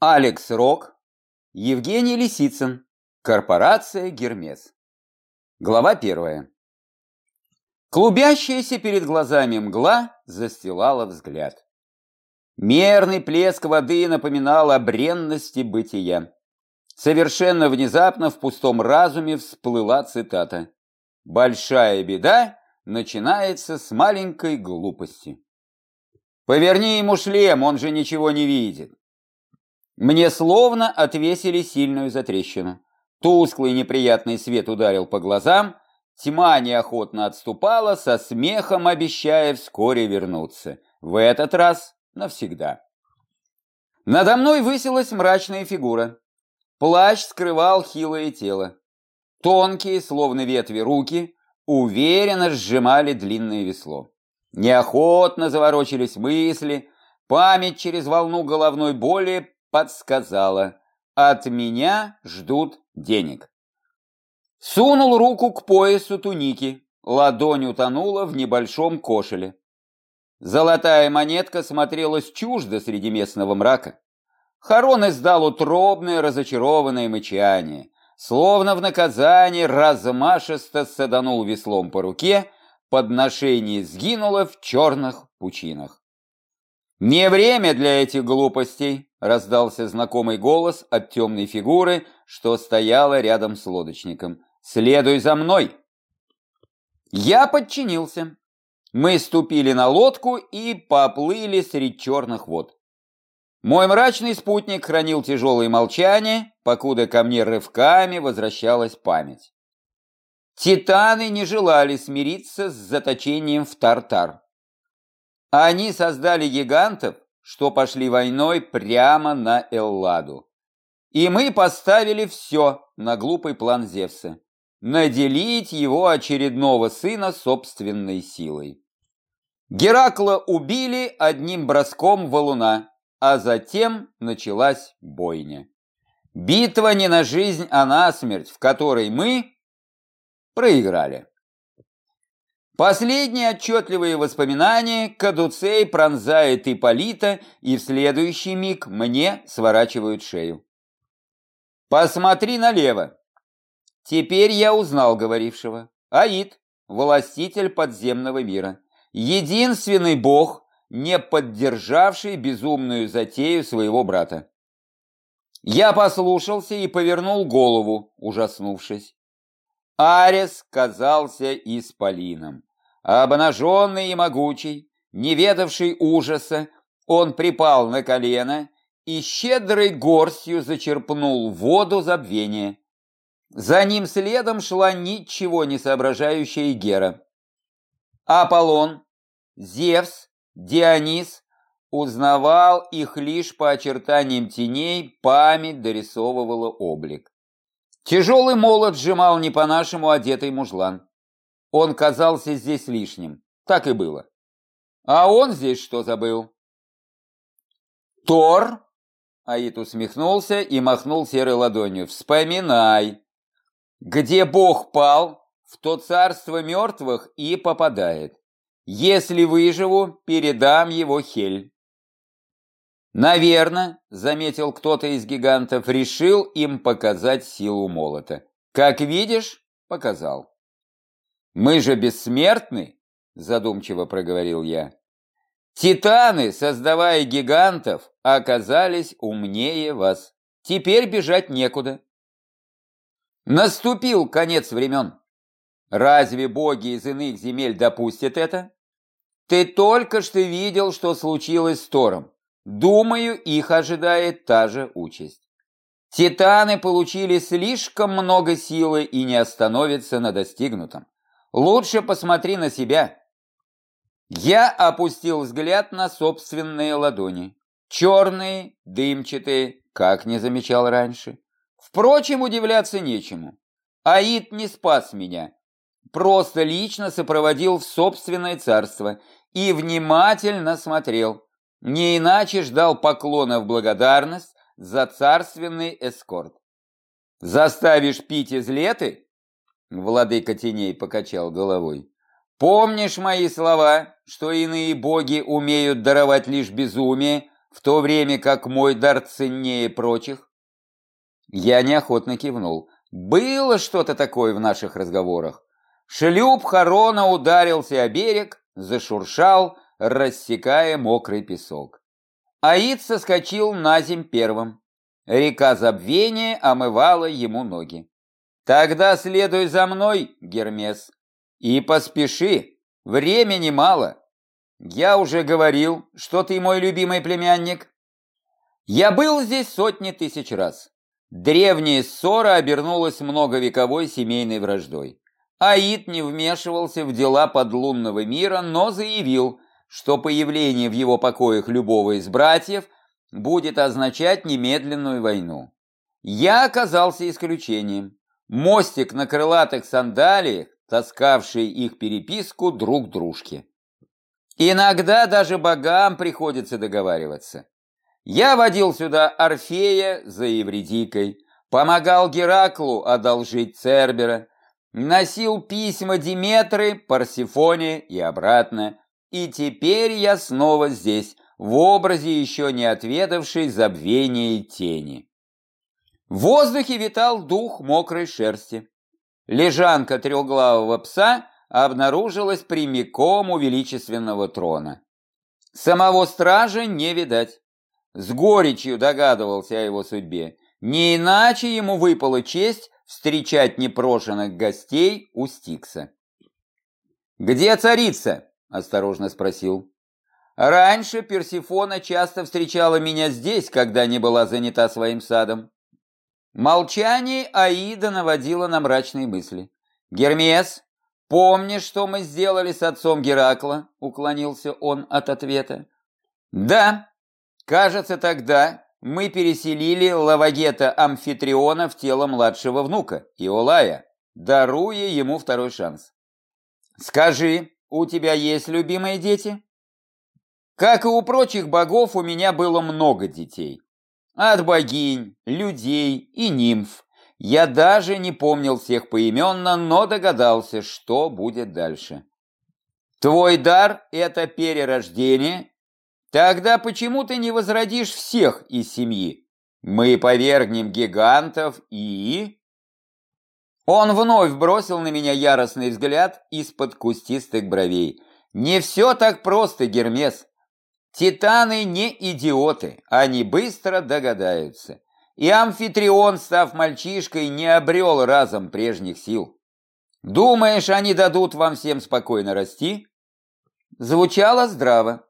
Алекс Рок, Евгений Лисицын, корпорация Гермес. Глава первая. Клубящаяся перед глазами мгла застилала взгляд. Мерный плеск воды напоминал о бренности бытия. Совершенно внезапно в пустом разуме всплыла цитата. «Большая беда начинается с маленькой глупости». «Поверни ему шлем, он же ничего не видит». Мне словно отвесили сильную затрещину. Тусклый неприятный свет ударил по глазам, тьма неохотно отступала, со смехом обещая вскоре вернуться. В этот раз навсегда. Надо мной высилась мрачная фигура. Плащ скрывал хилое тело. Тонкие, словно ветви руки, уверенно сжимали длинное весло. Неохотно заворочились мысли, память через волну головной боли подсказала. От меня ждут денег. Сунул руку к поясу туники. Ладонь утонула в небольшом кошеле. Золотая монетка смотрелась чуждо среди местного мрака. Харон издал утробное, разочарованное мычание. Словно в наказание размашисто саданул веслом по руке, подношение сгинуло в черных пучинах. «Не время для этих глупостей!» — раздался знакомый голос от темной фигуры, что стояла рядом с лодочником. «Следуй за мной!» Я подчинился. Мы ступили на лодку и поплыли среди черных вод. Мой мрачный спутник хранил тяжелое молчание, покуда ко мне рывками возвращалась память. Титаны не желали смириться с заточением в Тартар. Они создали гигантов, что пошли войной прямо на Элладу. И мы поставили все на глупый план Зевса – наделить его очередного сына собственной силой. Геракла убили одним броском валуна, а затем началась бойня. Битва не на жизнь, а на смерть, в которой мы проиграли. Последние отчетливые воспоминания Кадуцей пронзает Ипполита, и в следующий миг мне сворачивают шею. «Посмотри налево!» Теперь я узнал говорившего. Аид, властитель подземного мира. Единственный бог, не поддержавший безумную затею своего брата. Я послушался и повернул голову, ужаснувшись. Арес казался исполином. Обнаженный и могучий, не ведавший ужаса, он припал на колено и щедрой горстью зачерпнул воду забвения. За ним следом шла ничего не соображающая Гера. Аполлон, Зевс, Дионис узнавал их лишь по очертаниям теней, память дорисовывала облик. Тяжелый молот сжимал не по-нашему одетый мужлан. Он казался здесь лишним. Так и было. А он здесь что забыл? Тор? Аид усмехнулся и махнул серой ладонью. Вспоминай. Где Бог пал, в то царство мертвых и попадает. Если выживу, передам его Хель. Наверно, заметил кто-то из гигантов, решил им показать силу молота. Как видишь, показал. «Мы же бессмертны», – задумчиво проговорил я. «Титаны, создавая гигантов, оказались умнее вас. Теперь бежать некуда». Наступил конец времен. Разве боги из иных земель допустят это? Ты только что видел, что случилось с Тором. Думаю, их ожидает та же участь. Титаны получили слишком много силы и не остановятся на достигнутом. Лучше посмотри на себя. Я опустил взгляд на собственные ладони. Черные, дымчатые, как не замечал раньше. Впрочем, удивляться нечему. Аид не спас меня. Просто лично сопроводил в собственное царство и внимательно смотрел. Не иначе ждал поклона в благодарность за царственный эскорт. Заставишь пить из леты? Владыка теней покачал головой. Помнишь мои слова, что иные боги умеют даровать лишь безумие, в то время как мой дар ценнее прочих? Я неохотно кивнул. Было что-то такое в наших разговорах. Шлюп Харона ударился о берег, зашуршал, рассекая мокрый песок. Аид соскочил на земь первым. Река забвения омывала ему ноги. «Тогда следуй за мной, Гермес, и поспеши, времени мало. Я уже говорил, что ты мой любимый племянник. Я был здесь сотни тысяч раз. Древняя ссора обернулась многовековой семейной враждой. Аид не вмешивался в дела подлунного мира, но заявил, что появление в его покоях любого из братьев будет означать немедленную войну. Я оказался исключением. Мостик на крылатых сандалиях, таскавший их переписку друг дружке. Иногда даже богам приходится договариваться. Я водил сюда Орфея за Евредикой, помогал Гераклу одолжить Цербера, носил письма Диметры, Парсифоне и обратно, и теперь я снова здесь, в образе еще не отведавшей забвения тени. В воздухе витал дух мокрой шерсти. Лежанка трехглавого пса обнаружилась прямиком у величественного трона. Самого стража не видать. С горечью догадывался о его судьбе. Не иначе ему выпала честь встречать непрошенных гостей у Стикса. «Где царица?» – осторожно спросил. «Раньше Персифона часто встречала меня здесь, когда не была занята своим садом». Молчание Аида наводило на мрачные мысли. «Гермес, помнишь, что мы сделали с отцом Геракла?» – уклонился он от ответа. «Да, кажется, тогда мы переселили Лавагета Амфитриона в тело младшего внука, Иолая, даруя ему второй шанс. Скажи, у тебя есть любимые дети? Как и у прочих богов, у меня было много детей. От богинь, людей и нимф. Я даже не помнил всех поименно, но догадался, что будет дальше. Твой дар – это перерождение Тогда почему ты не возродишь всех из семьи? Мы повергнем гигантов и... Он вновь бросил на меня яростный взгляд из-под кустистых бровей. Не все так просто, Гермес. Титаны не идиоты, они быстро догадаются. И амфитрион, став мальчишкой, не обрел разом прежних сил. Думаешь, они дадут вам всем спокойно расти? Звучало здраво.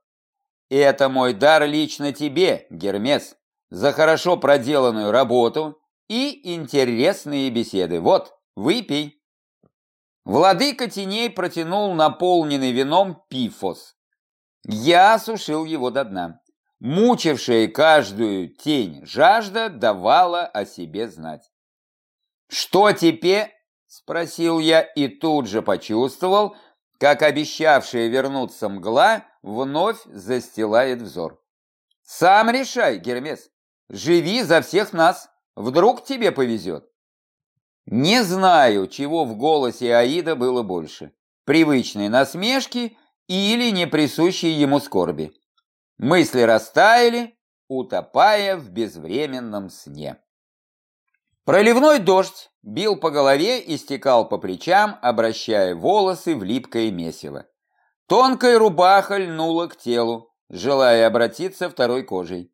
Это мой дар лично тебе, Гермес, за хорошо проделанную работу и интересные беседы. Вот, выпей. Владыка теней протянул наполненный вином пифос. Я осушил его до дна. Мучившая каждую тень жажда давала о себе знать. «Что теперь?» – спросил я и тут же почувствовал, как обещавшая вернуться мгла вновь застилает взор. Сам решай, Гермес, живи за всех нас, вдруг тебе повезет. Не знаю, чего в голосе Аида было больше, привычной насмешки или неприсущей ему скорби. Мысли растаяли, утопая в безвременном сне. Проливной дождь бил по голове и стекал по плечам, обращая волосы в липкое месиво. Тонкая рубаха льнула к телу, желая обратиться второй кожей.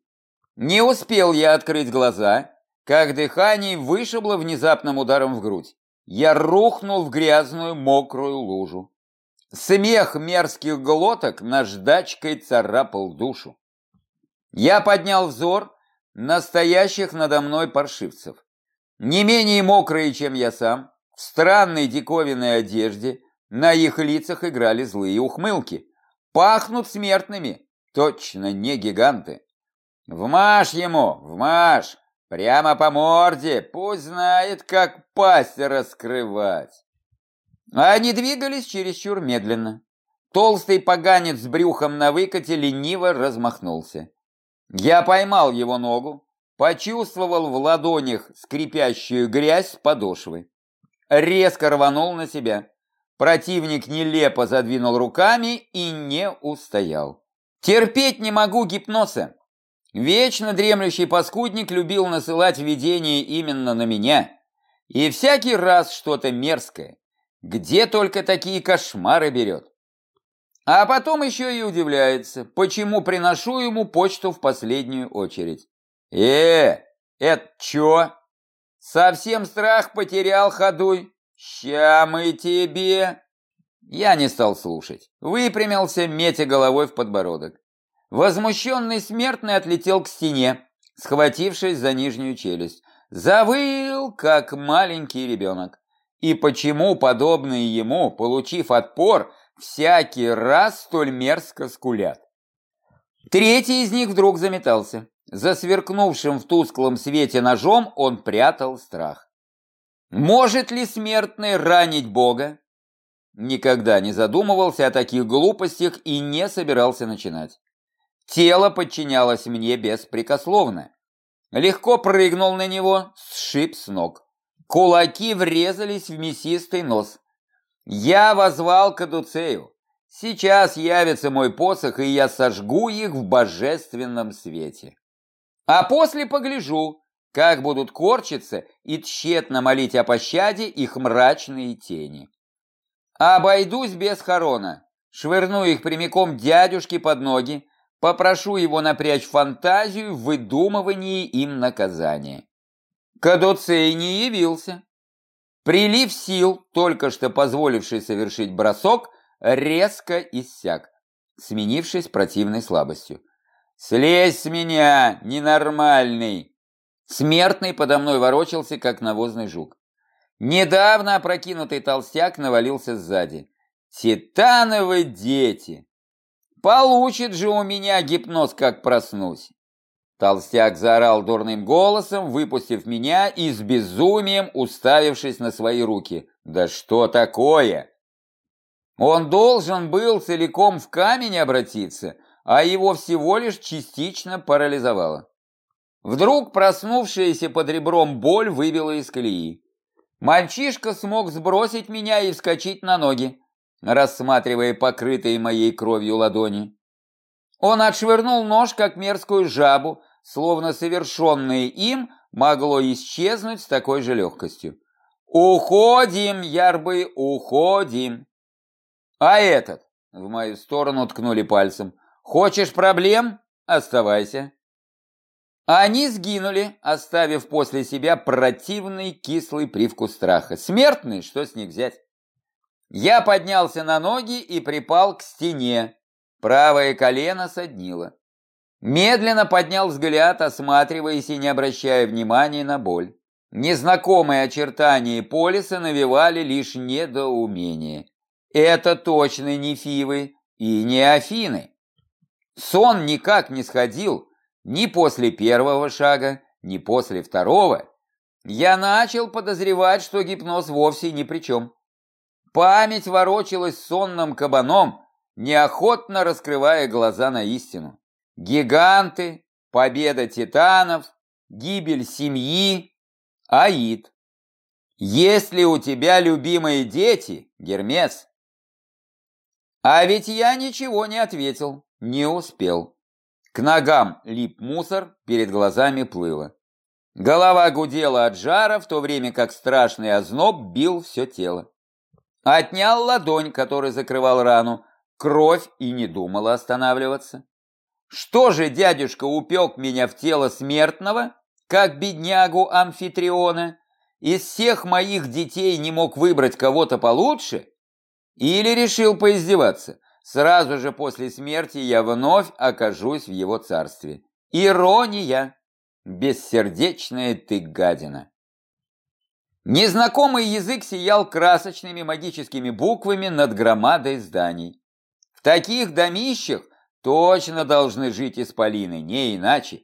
Не успел я открыть глаза, как дыхание вышибло внезапным ударом в грудь. Я рухнул в грязную мокрую лужу. Смех мерзких глоток наждачкой царапал душу. Я поднял взор настоящих надо мной паршивцев не менее мокрые, чем я сам, в странной диковинной одежде, на их лицах играли злые ухмылки. Пахнут смертными, точно не гиганты. Вмажь ему, вмажь, прямо по морде, пусть знает, как пасть раскрывать. Они двигались чересчур медленно. Толстый поганец с брюхом на выкате лениво размахнулся. Я поймал его ногу, Почувствовал в ладонях скрипящую грязь с подошвы. Резко рванул на себя. Противник нелепо задвинул руками и не устоял. Терпеть не могу гипноза. Вечно дремлющий паскудник любил насылать видение именно на меня. И всякий раз что-то мерзкое. Где только такие кошмары берет. А потом еще и удивляется, почему приношу ему почту в последнюю очередь. Э, это чё? Совсем страх потерял, ходуй? Ща мы тебе... Я не стал слушать. Выпрямился, метя головой в подбородок. Возмущенный смертный отлетел к стене, схватившись за нижнюю челюсть. Завыл, как маленький ребенок. И почему подобные ему, получив отпор, всякий раз столь мерзко скулят? Третий из них вдруг заметался. За сверкнувшим в тусклом свете ножом он прятал страх. Может ли смертный ранить Бога? Никогда не задумывался о таких глупостях и не собирался начинать. Тело подчинялось мне беспрекословно. Легко прыгнул на него, сшиб с ног. Кулаки врезались в мясистый нос. Я возвал Кадуцею. Сейчас явится мой посох, и я сожгу их в божественном свете. А после погляжу, как будут корчиться и тщетно молить о пощаде их мрачные тени. Обойдусь без хорона, швырну их прямиком дядюшке под ноги, Попрошу его напрячь фантазию в выдумывании им наказания. Кадуцей не явился. Прилив сил, только что позволивший совершить бросок, резко иссяк, сменившись противной слабостью. «Слезь с меня, ненормальный!» Смертный подо мной ворочался, как навозный жук. Недавно опрокинутый толстяк навалился сзади. «Титановые дети!» Получит же у меня гипноз, как проснусь. Толстяк заорал дурным голосом, выпустив меня и с безумием уставившись на свои руки. Да что такое? Он должен был целиком в камень обратиться, а его всего лишь частично парализовало. Вдруг проснувшаяся под ребром боль выбила из колеи. Мальчишка смог сбросить меня и вскочить на ноги рассматривая покрытые моей кровью ладони. Он отшвырнул нож, как мерзкую жабу, словно совершенное им могло исчезнуть с такой же легкостью. «Уходим, ярбы, уходим!» «А этот?» — в мою сторону ткнули пальцем. «Хочешь проблем? Оставайся!» Они сгинули, оставив после себя противный кислый привкус страха. Смертный, что с них взять? Я поднялся на ноги и припал к стене. Правое колено соднило. Медленно поднял взгляд, осматриваясь и не обращая внимания на боль. Незнакомые очертания полиса навевали лишь недоумение. Это точно не Фивы и не Афины. Сон никак не сходил ни после первого шага, ни после второго. Я начал подозревать, что гипноз вовсе ни при чем. Память ворочалась сонным кабаном, неохотно раскрывая глаза на истину. Гиганты, победа титанов, гибель семьи, Аид. Ли у тебя любимые дети, Гермес? А ведь я ничего не ответил, не успел. К ногам лип мусор, перед глазами плыло. Голова гудела от жара, в то время как страшный озноб бил все тело. Отнял ладонь, которая закрывал рану. Кровь и не думала останавливаться. Что же дядюшка упек меня в тело смертного, как беднягу амфитриона? Из всех моих детей не мог выбрать кого-то получше? Или решил поиздеваться? Сразу же после смерти я вновь окажусь в его царстве. Ирония! Бессердечная ты гадина! Незнакомый язык сиял красочными магическими буквами над громадой зданий. Таких домищах точно должны жить исполины, не иначе.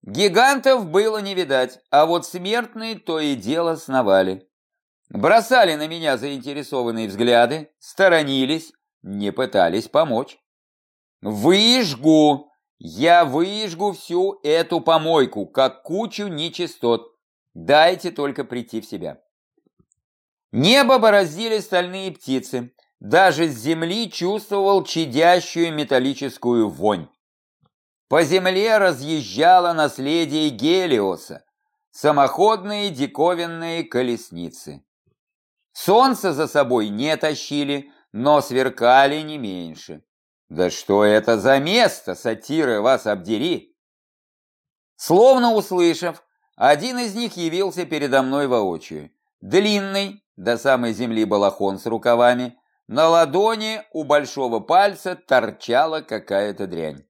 Гигантов было не видать, а вот смертные то и дело сновали. Бросали на меня заинтересованные взгляды, сторонились, не пытались помочь. Выжгу, я выжгу всю эту помойку, как кучу нечистот, Дайте только прийти в себя. Небо бороздили стальные птицы. Даже с земли чувствовал чадящую металлическую вонь. По земле разъезжало наследие Гелиоса, самоходные диковинные колесницы. Солнце за собой не тащили, но сверкали не меньше. Да что это за место, сатиры, вас обдери? Словно услышав, один из них явился передо мной воочию. Длинный, до самой земли балахон с рукавами, на ладони у большого пальца торчала какая-то дрянь.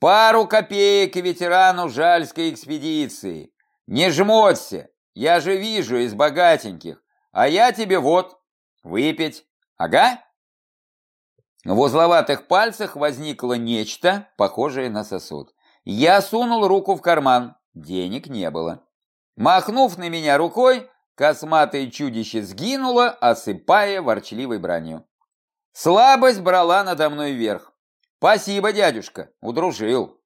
Пару копеек ветерану Жальской экспедиции. Не жмоться, я же вижу из богатеньких. А я тебе вот, выпить. Ага. В узловатых пальцах возникло нечто, похожее на сосуд. Я сунул руку в карман. Денег не было. Махнув на меня рукой, косматое чудище сгинуло, осыпая ворчливой бранью. Слабость брала надо мной вверх. «Спасибо, дядюшка, удружил».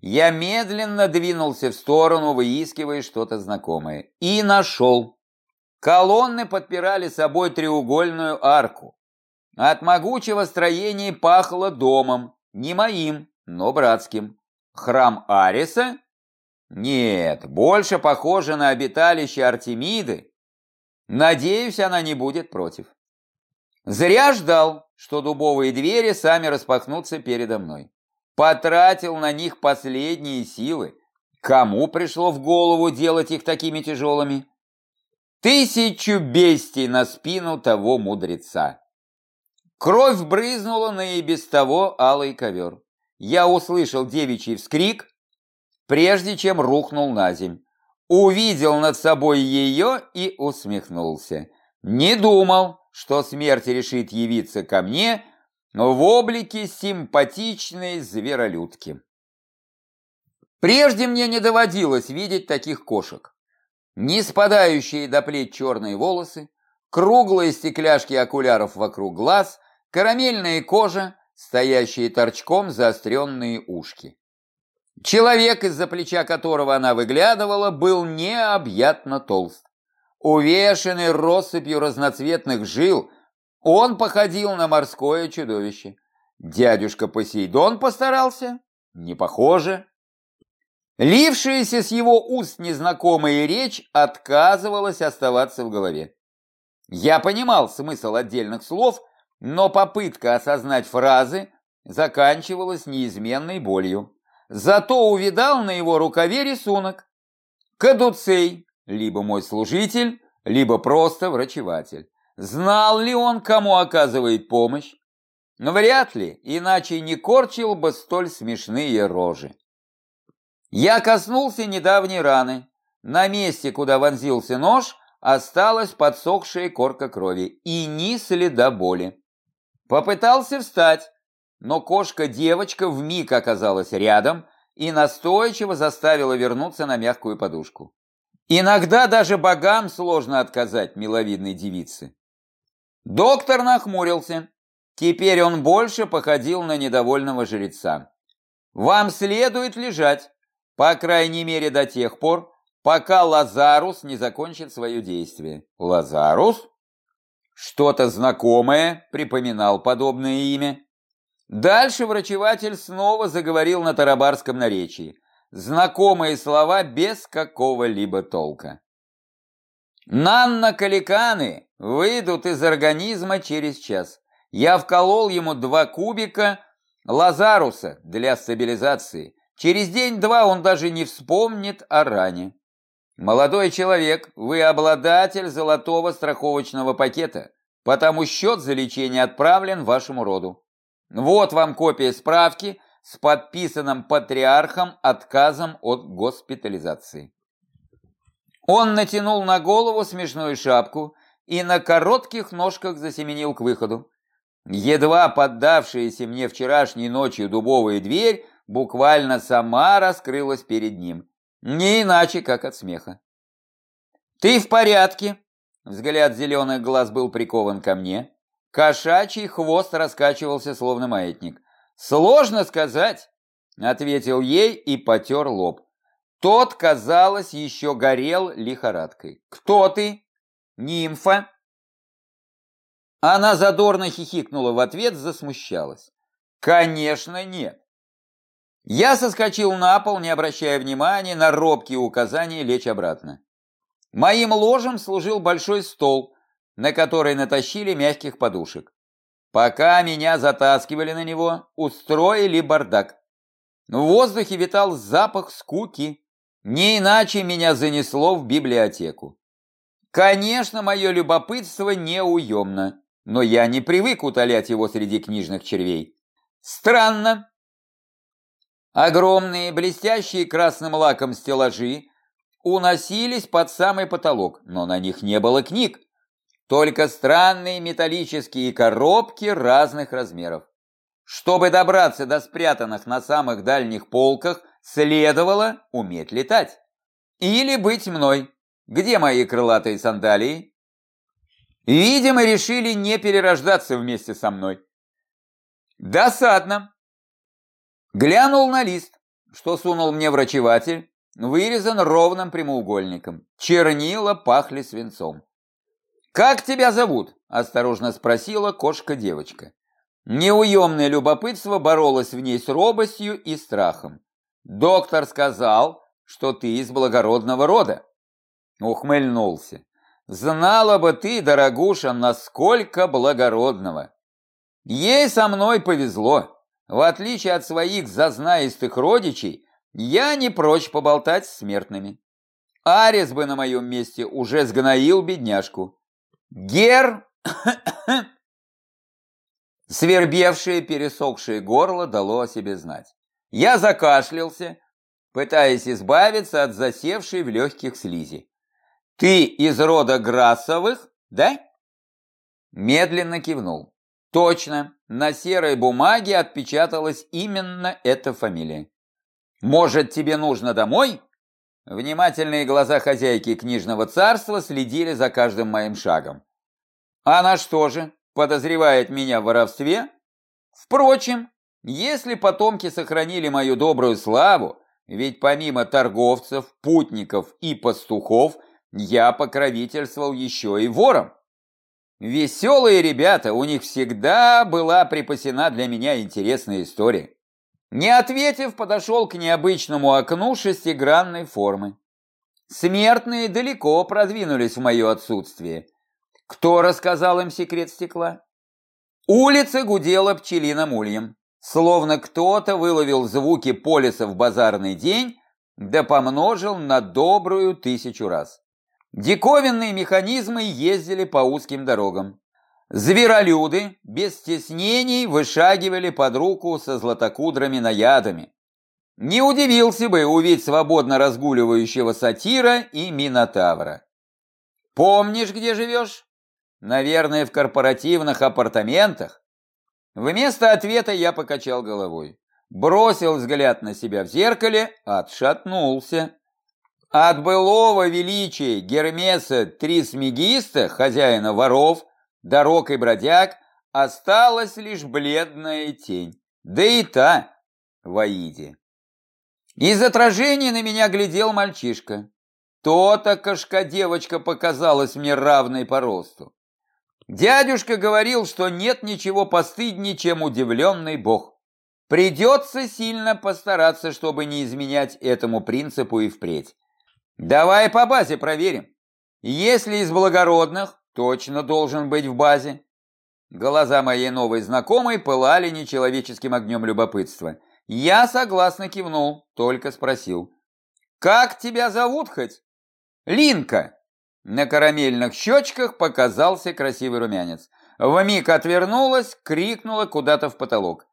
Я медленно двинулся в сторону, выискивая что-то знакомое. И нашел. Колонны подпирали собой треугольную арку. От могучего строения пахло домом, не моим, но братским. Храм Ариса? Нет, больше похоже на обиталище Артемиды. Надеюсь, она не будет против. Зря ждал, что дубовые двери сами распахнутся передо мной. Потратил на них последние силы. Кому пришло в голову делать их такими тяжелыми? Тысячу бестий на спину того мудреца. Кровь брызнула на и без того алый ковер. Я услышал девичий вскрик, прежде чем рухнул на земь. Увидел над собой ее и усмехнулся. Не думал, что смерть решит явиться ко мне в облике симпатичной зверолюдки. Прежде мне не доводилось видеть таких кошек не спадающие до плеч черные волосы, круглые стекляшки окуляров вокруг глаз, карамельная кожа, стоящие торчком заостренные ушки. Человек, из-за плеча которого она выглядывала, был необъятно толст. Увешанный россыпью разноцветных жил, он походил на морское чудовище. Дядюшка Посейдон постарался? Не похоже. Лившаяся с его уст незнакомая речь отказывалась оставаться в голове. Я понимал смысл отдельных слов, но попытка осознать фразы заканчивалась неизменной болью. Зато увидал на его рукаве рисунок. Кадуцей, либо мой служитель, либо просто врачеватель. Знал ли он, кому оказывает помощь? Вряд ли, иначе не корчил бы столь смешные рожи. Я коснулся недавней раны. На месте, куда вонзился нож, осталась подсохшая корка крови и ни следа боли. Попытался встать, но кошка-девочка вмиг оказалась рядом и настойчиво заставила вернуться на мягкую подушку. Иногда даже богам сложно отказать миловидной девице. Доктор нахмурился. Теперь он больше походил на недовольного жреца. «Вам следует лежать. По крайней мере до тех пор, пока Лазарус не закончит свое действие. Лазарус? Что-то знакомое припоминал подобное имя. Дальше врачеватель снова заговорил на тарабарском наречии. Знакомые слова без какого-либо толка. Нанно-каликаны выйдут из организма через час. Я вколол ему два кубика Лазаруса для стабилизации. Через день-два он даже не вспомнит о ране. Молодой человек, вы обладатель золотого страховочного пакета, потому счет за лечение отправлен вашему роду. Вот вам копия справки с подписанным патриархом отказом от госпитализации. Он натянул на голову смешную шапку и на коротких ножках засеменил к выходу. Едва поддавшаяся мне вчерашней ночью дубовая дверь буквально сама раскрылась перед ним. Не иначе, как от смеха. «Ты в порядке?» Взгляд зеленых глаз был прикован ко мне. Кошачий хвост раскачивался, словно маятник. «Сложно сказать», — ответил ей и потер лоб. Тот, казалось, еще горел лихорадкой. «Кто ты? Нимфа?» Она задорно хихикнула в ответ, засмущалась. «Конечно нет. Я соскочил на пол, не обращая внимания на робкие указания лечь обратно. Моим ложем служил большой стол, на который натащили мягких подушек. Пока меня затаскивали на него, устроили бардак. В воздухе витал запах скуки. Не иначе меня занесло в библиотеку. Конечно, мое любопытство неуемно, но я не привык утолять его среди книжных червей. Странно. Огромные, блестящие красным лаком стеллажи уносились под самый потолок, но на них не было книг, только странные металлические коробки разных размеров. Чтобы добраться до спрятанных на самых дальних полках, следовало уметь летать. Или быть мной. Где мои крылатые сандалии? Видимо, решили не перерождаться вместе со мной. Досадно. Глянул на лист, что сунул мне врачеватель, вырезан ровным прямоугольником. Чернила пахли свинцом. «Как тебя зовут?» – осторожно спросила кошка-девочка. Неуемное любопытство боролось в ней с робостью и страхом. «Доктор сказал, что ты из благородного рода». Ухмыльнулся. «Знала бы ты, дорогуша, насколько благородного!» Ей со мной повезло. В отличие от своих зазнаистых родичей, я не прочь поболтать с смертными. Арис бы на моем месте уже сгноил бедняжку. Гер... Свербевшее, пересохшее горло дало о себе знать. Я закашлялся, пытаясь избавиться от засевшей в легких слизи. «Ты из рода Грассовых, да?» Медленно кивнул. Точно, на серой бумаге отпечаталась именно эта фамилия. Может, тебе нужно домой? Внимательные глаза хозяйки книжного царства следили за каждым моим шагом. Она что же, подозревает меня в воровстве? Впрочем, если потомки сохранили мою добрую славу, ведь помимо торговцев, путников и пастухов, я покровительствовал еще и ворам. Веселые ребята, у них всегда была припасена для меня интересная история. Не ответив, подошел к необычному окну шестигранной формы. Смертные далеко продвинулись в мое отсутствие. Кто рассказал им секрет стекла? Улица гудела пчелиным ульем, словно кто-то выловил звуки полиса в базарный день, да помножил на добрую тысячу раз. Диковинные механизмы ездили по узким дорогам. Зверолюды без стеснений вышагивали под руку со златокудрыми наядами. Не удивился бы увидеть свободно разгуливающего сатира и минотавра. «Помнишь, где живешь?» «Наверное, в корпоративных апартаментах?» Вместо ответа я покачал головой. Бросил взгляд на себя в зеркале, отшатнулся. От былого величия Гермеса Трисмегиста, хозяина воров, дорог и бродяг, осталась лишь бледная тень, да и та в Аиде. Из отражения на меня глядел мальчишка. То-то кошка-девочка показалась мне равной по росту. Дядюшка говорил, что нет ничего постыднее, чем удивленный бог. Придется сильно постараться, чтобы не изменять этому принципу и впредь. Давай по базе проверим. Если из благородных, точно должен быть в базе. Глаза моей новой знакомой пылали нечеловеческим огнем любопытства. Я согласно кивнул, только спросил. «Как тебя зовут хоть?» «Линка!» На карамельных щечках показался красивый румянец. Вмиг отвернулась, крикнула куда-то в потолок.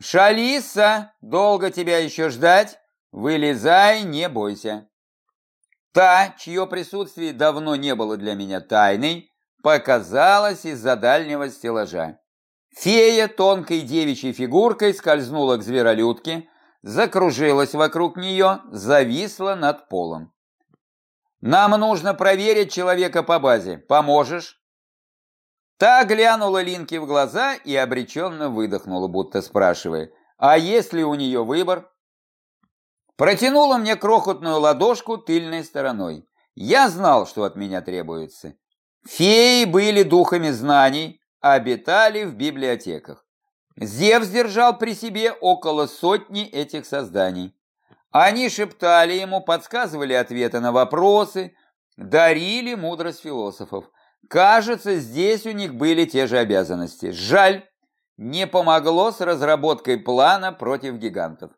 «Шалиса, долго тебя еще ждать? Вылезай, не бойся!» Та, чье присутствие давно не было для меня тайной, показалась из-за дальнего стеллажа. Фея тонкой девичьей фигуркой скользнула к зверолюдке, закружилась вокруг нее, зависла над полом. «Нам нужно проверить человека по базе. Поможешь?» Та глянула Линке в глаза и обреченно выдохнула, будто спрашивая, «А есть ли у нее выбор?» Протянула мне крохотную ладошку тыльной стороной. Я знал, что от меня требуется. Феи были духами знаний, обитали в библиотеках. Зевс держал при себе около сотни этих созданий. Они шептали ему, подсказывали ответы на вопросы, дарили мудрость философов. Кажется, здесь у них были те же обязанности. Жаль, не помогло с разработкой плана против гигантов.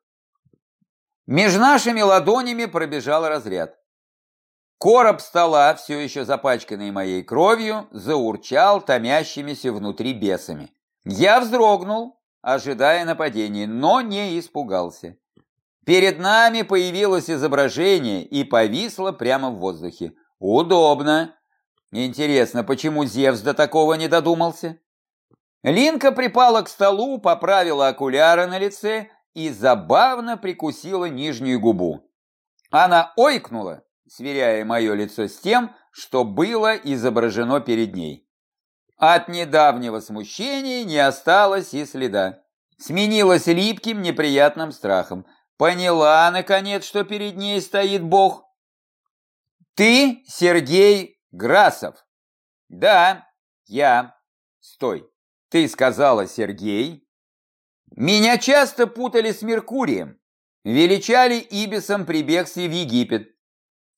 Между нашими ладонями пробежал разряд. Короб стола, все еще запачканный моей кровью, заурчал томящимися внутри бесами. Я вздрогнул, ожидая нападения, но не испугался. Перед нами появилось изображение и повисло прямо в воздухе. Удобно. Интересно, почему Зевс до такого не додумался? Линка припала к столу, поправила окуляры на лице и забавно прикусила нижнюю губу. Она ойкнула, сверяя мое лицо с тем, что было изображено перед ней. От недавнего смущения не осталось и следа. Сменилось липким неприятным страхом. Поняла, наконец, что перед ней стоит Бог. «Ты Сергей Грасов?» «Да, я. Стой, ты сказала Сергей?» «Меня часто путали с Меркурием, величали Ибисом при бегстве в Египет.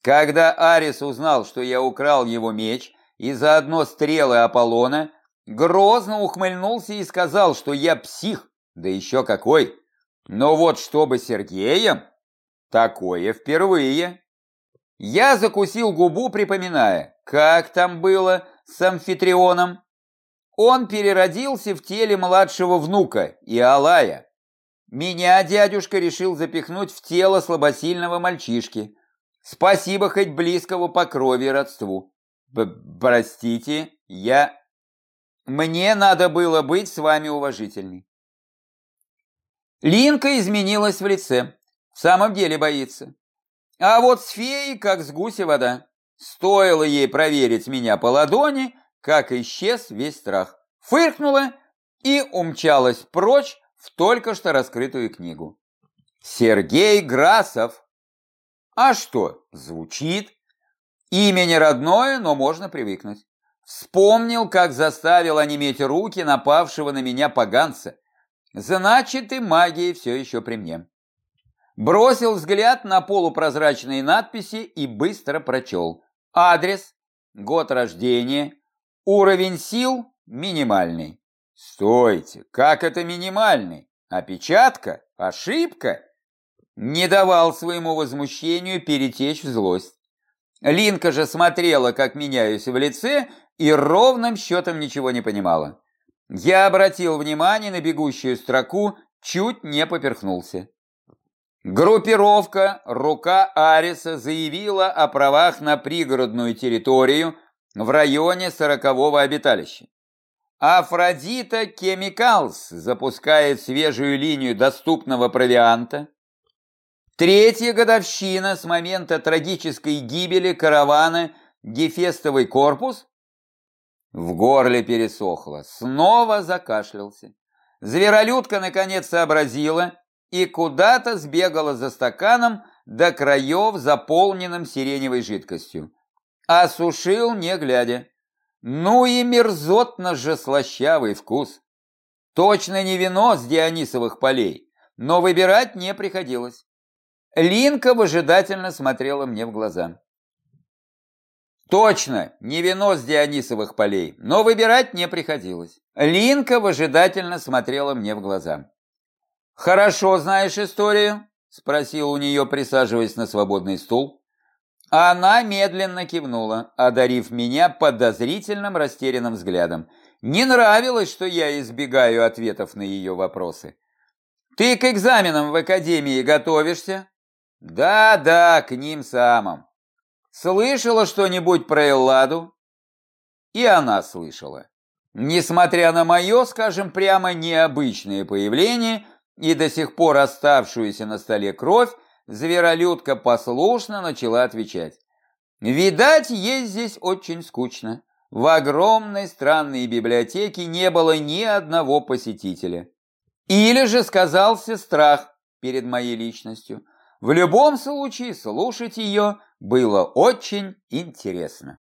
Когда Арис узнал, что я украл его меч, и заодно стрелы Аполлона, грозно ухмыльнулся и сказал, что я псих, да еще какой. Но вот чтобы Сергеем, такое впервые. Я закусил губу, припоминая, как там было с амфитрионом. Он переродился в теле младшего внука, Иолая. Меня дядюшка решил запихнуть в тело слабосильного мальчишки. Спасибо хоть близкого по крови родству. Б простите, я... Мне надо было быть с вами уважительней. Линка изменилась в лице. В самом деле боится. А вот с феей, как с гуся вода. Стоило ей проверить меня по ладони, как исчез весь страх. Фыркнула и умчалась прочь в только что раскрытую книгу. Сергей Грасов. А что, звучит? Имя не родное, но можно привыкнуть. Вспомнил, как заставил онеметь руки напавшего на меня поганца. Значит, и магия все еще при мне. Бросил взгляд на полупрозрачные надписи и быстро прочел. Адрес, год рождения, уровень сил минимальный. Стойте, как это минимальный? Опечатка? Ошибка? Не давал своему возмущению перетечь в злость. Линка же смотрела, как меняюсь в лице, и ровным счетом ничего не понимала. Я обратил внимание на бегущую строку, чуть не поперхнулся. Группировка «Рука Ариса» заявила о правах на пригородную территорию в районе сорокового обиталища. Афродита Chemicals запускает свежую линию доступного провианта, Третья годовщина с момента трагической гибели каравана Гефестовый корпус в горле пересохло, снова закашлялся. Зверолюдка наконец сообразила и куда-то сбегала за стаканом до краев, заполненным сиреневой жидкостью. Осушил, не глядя. Ну и мерзотно же слащавый вкус. Точно не вино с Дионисовых полей, но выбирать не приходилось. Линка выжидательно смотрела мне в глаза. Точно, не вино с Дионисовых полей, но выбирать не приходилось. Линка выжидательно смотрела мне в глаза. «Хорошо знаешь историю?» – спросил у нее, присаживаясь на свободный стул. Она медленно кивнула, одарив меня подозрительным растерянным взглядом. Не нравилось, что я избегаю ответов на ее вопросы. «Ты к экзаменам в академии готовишься?» Да-да, к ним самым. Слышала что-нибудь про Элладу? И она слышала. Несмотря на мое, скажем прямо, необычное появление и до сих пор оставшуюся на столе кровь, зверолюдка послушно начала отвечать. Видать, ей здесь очень скучно. В огромной странной библиотеке не было ни одного посетителя. Или же сказался страх перед моей личностью. В любом случае, слушать ее было очень интересно.